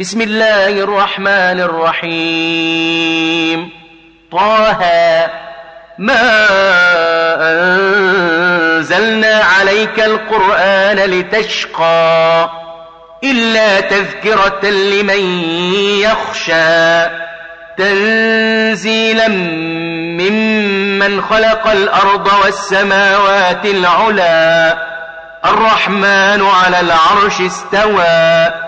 بسم الله الرحمن الرحيم طه ما انزلنا عليك القرآن لتشقى إلا تذكرة لمن يخشى تنزيلا ممن خلق الأرض والسماوات العلا الرحمن على العرش استوى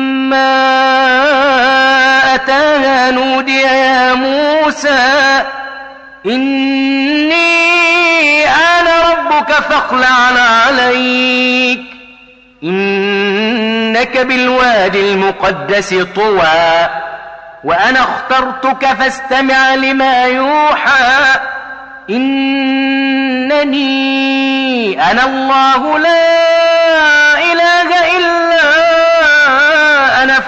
فلما أتاها نودي يا موسى إني أنا ربك فاخلع عليك إنك بالواد المقدس طوى وأنا اخترتك فاستمع لما يوحى إنني أنا الله لا إله إلا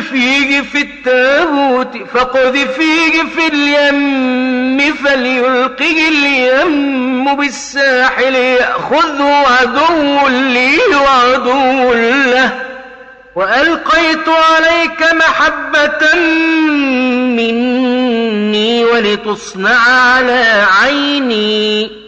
فيه في التابوت فيه في اليم فليلقه اليم بالساحل يأخذه عدو لي وعدو له. وألقيت عليك محبة مني ولتصنع على عيني.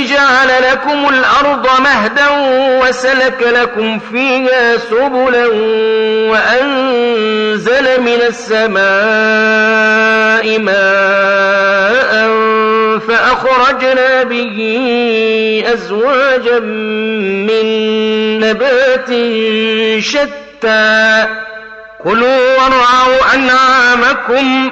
لكم الأرض مهدا وسلك لكم فيها سبلا وأنزل من السماء ماء فأخرجنا به أزواجا من نبات شتى كلوا وارعوا أنعامكم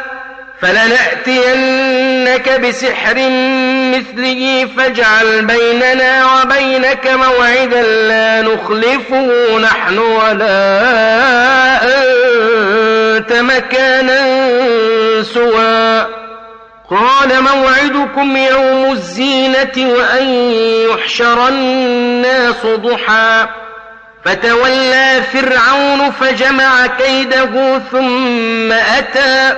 فلنأتينك بسحر مثله فاجعل بيننا وبينك موعدا لا نخلفه نحن ولا أنت مكانا سوا قال موعدكم يوم الزينة وأن يحشر الناس ضحى. فتولى فرعون فجمع كيده ثم أتى.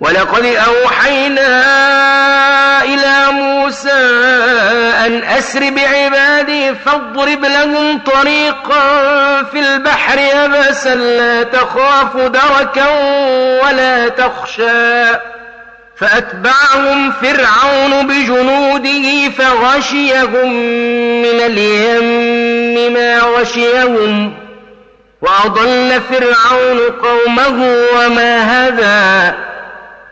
ولقد أوحينا إلى موسى أن أسر بعبادي فاضرب لهم طريقا في البحر أبسا لا تخاف دركا ولا تخشى. فأتبعهم فرعون بجنوده فغشيهم من اليم ما غشيهم. وأضل فرعون قومه وما هذا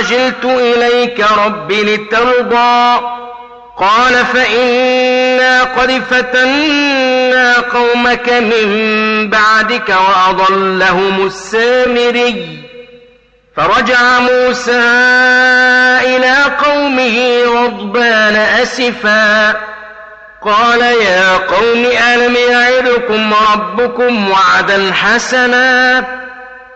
عجلت إليك رب لترضى. قال فإنا قد فتنا قومك من بعدك وأضلهم السامري. فرجع موسى إلى قومه رضبان أسفا. قال يا قوم ألم يعدكم ربكم وعدا حسنا؟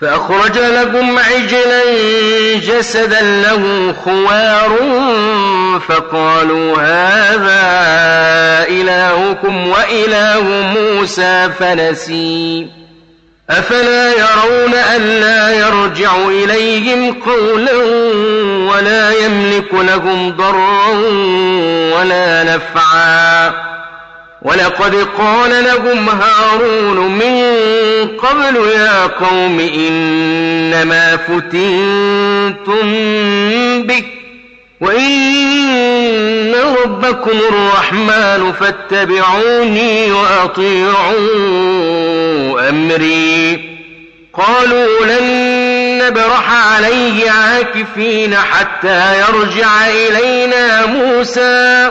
فأخرج لكم عجلا جسدا له خوار فقالوا هذا إلهكم وإله موسى فنسي. أفلا يرون أن لا يرجع إليهم قولا ولا يملك لهم ضرا ولا نفعا. ولقد قال لهم هارون من قبل يا قوم إنما فتنتم بك وإن ربكم الرحمن فاتبعوني وأطيعوا أمري. قالوا لن نبرح عليه عاكفين حتى يرجع إلينا موسى.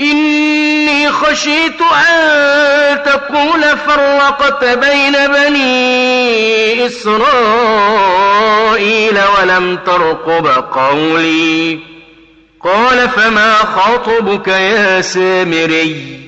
إني خشيت أن تقول فرقت بين بني إسرائيل ولم ترقب قولي. قال فما خاطبك يا سامري؟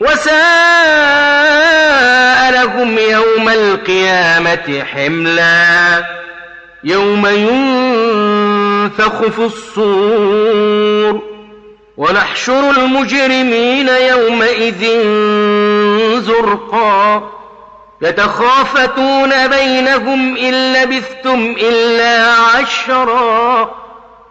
وساء لهم يوم القيامة حملا يوم ينفخ في الصور ونحشر المجرمين يومئذ زرقا لتخافتون بينهم إن لبثتم إلا عشرا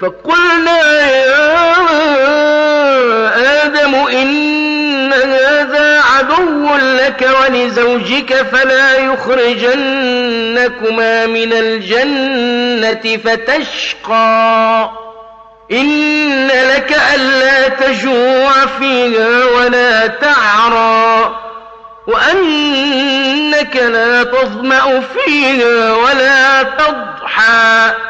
فقلنا يا آدم إن هذا عدو لك ولزوجك فلا يخرجنكما من الجنة فتشقى. إن لك ألا تجوع فيها ولا تعرى. وأنك لا تضمأ فيها ولا تضحى.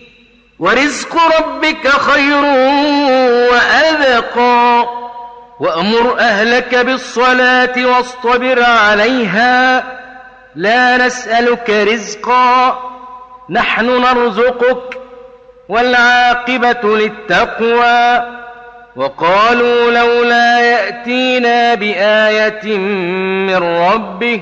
ورزق ربك خير وأذقى وأمر أهلك بالصلاة واصطبر عليها. لا نسألك رزقا. نحن نرزقك. والعاقبة للتقوى. وقالوا لولا يأتينا بآية من ربه.